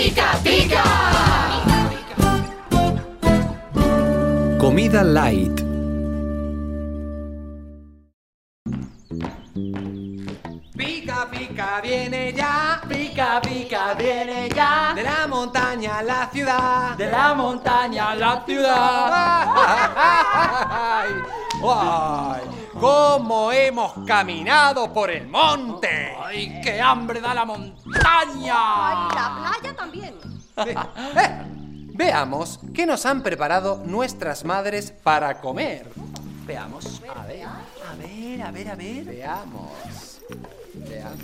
pica, pica. Comida light. Pica, pica, viene ya. Pica, pica, viene ya. De la montaña a la ciudad. De la montaña a la ciudad. ¡Ay! ¡Ay! ¡Cómo hemos caminado por el monte! ¡Ay, qué hambre da la montaña! Ay, la playa también. Eh, Veamos qué nos han preparado nuestras madres para comer. Veamos. A ver. A ver, a ver, a ver. Veamos. Veamos.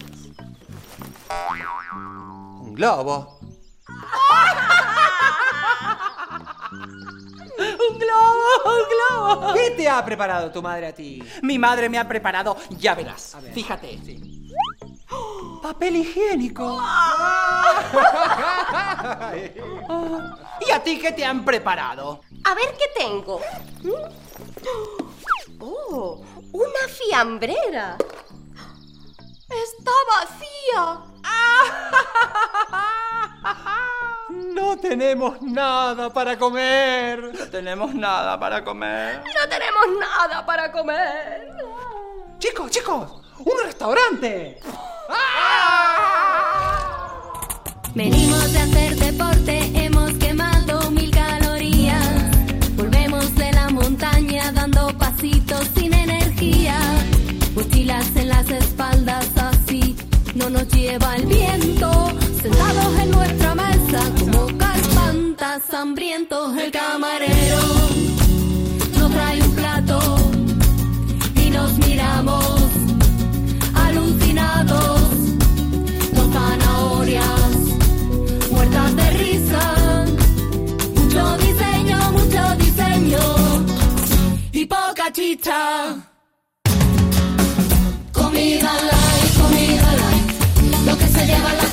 Un globo. ¡Un globo! ¡Un globo! ¿Qué te ha preparado tu madre a ti? Mi madre me ha preparado, ya verás. A ver. Fíjate. Papel higiénico. ¿Y a ti qué te han preparado? A ver qué tengo. Oh, una fiambrera. Está vacía. No tenemos nada para comer. No tenemos nada para comer. No tenemos nada para comer. Chicos, chicos, un restaurante. Venimos de hacer deporte, carpantas hambrientos, el camarero nos trae un plato y nos miramos alucinados. Dos zanahorias muertas de risa. Mucho diseño, mucho diseño y poca chicha. Comida light, comida light. Lo que se lleva la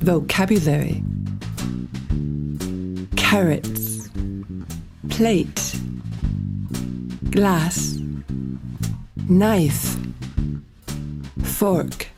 Vocabulary. Carrots. Plate. Glass. Knife. Fork